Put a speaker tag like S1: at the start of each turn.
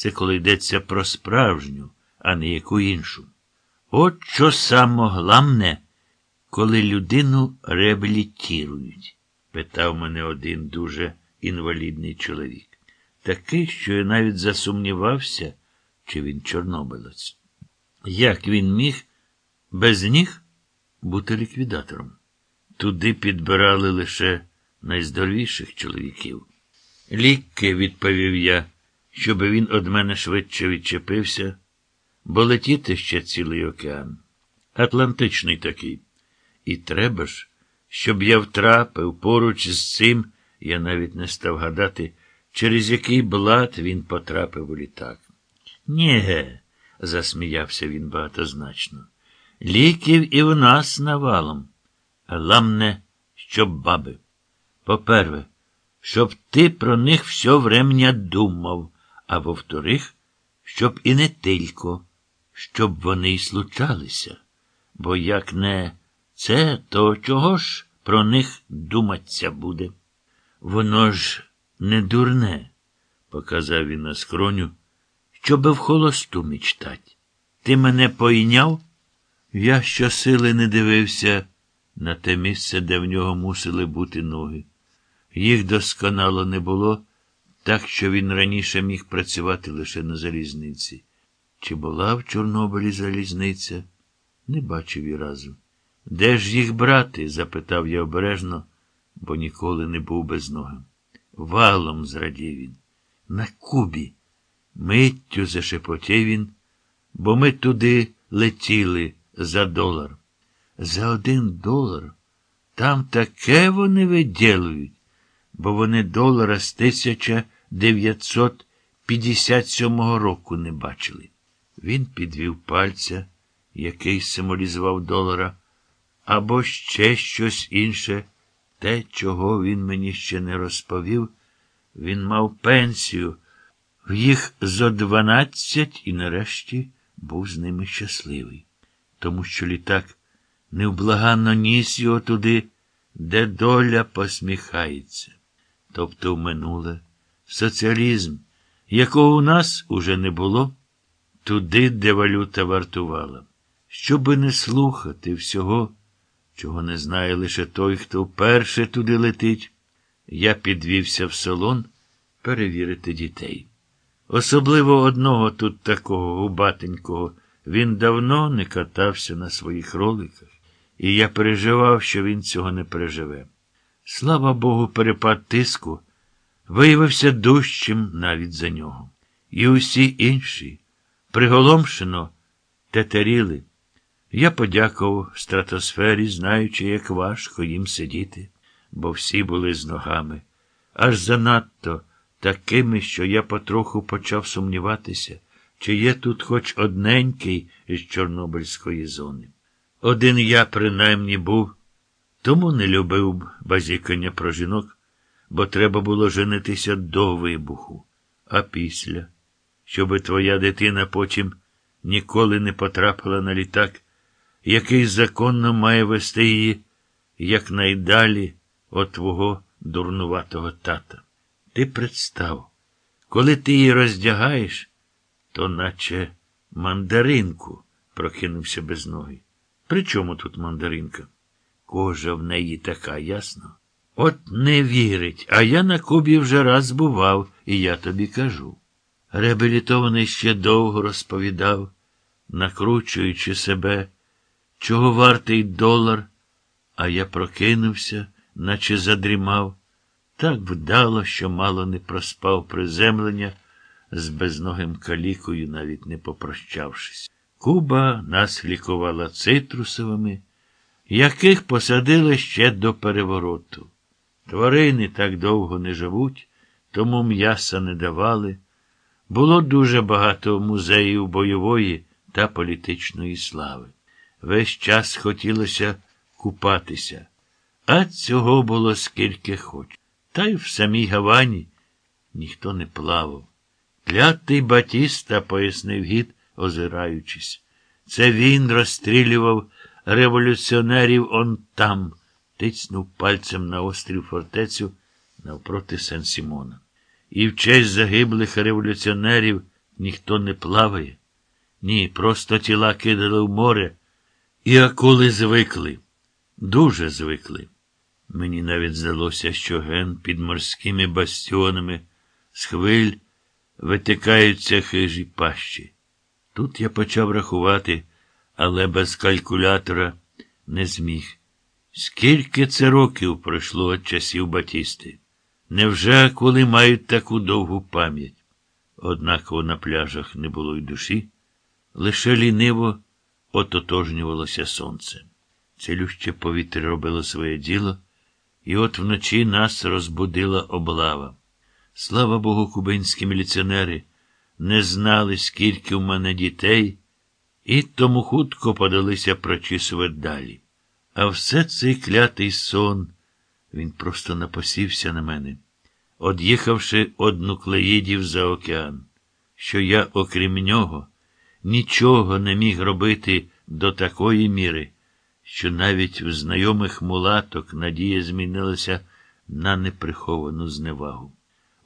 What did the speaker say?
S1: Це коли йдеться про справжню, а не яку іншу. От що само гламне, коли людину реабілітірують, питав мене один дуже інвалідний чоловік. Такий, що я навіть засумнівався, чи він чорнобилець. Як він міг без ніг бути ліквідатором? Туди підбирали лише найздоровіших чоловіків. Ліки, відповів я, щоб він од мене швидше відчепився, бо летіти ще цілий океан. Атлантичний такий. І треба ж, щоб я втрапив поруч з цим, я навіть не став гадати, через який блат він потрапив у літак. Нєге, засміявся він багатозначно. Ліків і в нас навалом. Ламне, щоб баби. По-перше, щоб ти про них все врем'я думав, а во-вторих, щоб і не тільки, щоб вони й случалися. Бо як не це, то чого ж про них думаться буде? Воно ж не дурне, показав він на скроню, щоби в холосту мечтать. Ти мене пойняв? Я щосили не дивився на те місце, де в нього мусили бути ноги. Їх досконало не було, так що він раніше міг працювати лише на залізниці. Чи була в Чорнобилі залізниця? Не бачив і разу. Де ж їх брати? запитав я обережно, бо ніколи не був без ноги. Валом зрадів він. На Кубі. Миттю зашепотів він, бо ми туди летіли за долар. За один долар там таке вони виділують, бо вони долара з 1957 року не бачили. Він підвів пальця, який символізував долара, або ще щось інше, те, чого він мені ще не розповів. Він мав пенсію, в їх зо дванадцять і нарешті був з ними щасливий, тому що літак невблаганно ніс його туди, де доля посміхається. Тобто в минуле соціалізм, якого у нас уже не було, туди, де валюта вартувала. Щоби не слухати всього, чого не знає лише той, хто вперше туди летить, я підвівся в салон перевірити дітей. Особливо одного тут такого губатенького, він давно не катався на своїх роликах, і я переживав, що він цього не переживе. Слава Богу, перепад тиску виявився дужчим навіть за нього. І усі інші, приголомшено, тетеріли. Я подякував стратосфері, знаючи, як важко їм сидіти, бо всі були з ногами, аж занадто такими, що я потроху почав сумніватися, чи є тут хоч одненький із Чорнобильської зони. Один я, принаймні, був, тому не любив базікання про жінок, бо треба було женитися до вибуху, а після, щоби твоя дитина потім ніколи не потрапила на літак, який законно має вести її якнайдалі от твого дурнуватого тата. Ти представ, коли ти її роздягаєш, то наче мандаринку, прокинувся без ноги. При чому тут мандаринка? Кожа в неї така, ясно? От не вірить, а я на Кубі вже раз бував, і я тобі кажу. Реабілітований ще довго розповідав, накручуючи себе, чого вартий долар, а я прокинувся, наче задрімав. Так вдало, що мало не проспав приземлення з безногим калікою, навіть не попрощавшись. Куба нас лікувала цитрусовими, яких посадили ще до перевороту. Тварини так довго не живуть, тому м'яса не давали. Було дуже багато музеїв бойової та політичної слави. Весь час хотілося купатися, а цього було скільки хоч. Та й в самій Гавані ніхто не плавав. Клятий Батіста, пояснив гід, озираючись. Це він розстрілював революціонерів он там, тицнув пальцем на острів фортецю навпроти Сен Сімона. І в честь загиблих революціонерів ніхто не плаває. Ні, просто тіла кидали в море, і акули звикли, дуже звикли. Мені навіть здалося, що ген під морськими бастіонами з хвиль витикаються хижі пащі. Тут я почав рахувати, але без калькулятора не зміг. Скільки це років пройшло від часів Батісти? Невже коли мають таку довгу пам'ять? Однаково на пляжах не було й душі, лише ліниво ототожнювалося сонце. Цілюще повітря робило своє діло, і от вночі нас розбудила облава. Слава Богу, кубинські міліціонери не знали, скільки в мене дітей, і тому хутко подалися прочісувати далі. А все цей клятий сон, він просто напосівся на мене, од'їхавши од нуклеїдів за океан, що я, окрім нього, нічого не міг робити до такої міри, що навіть в знайомих мулаток надія змінилася на неприховану зневагу.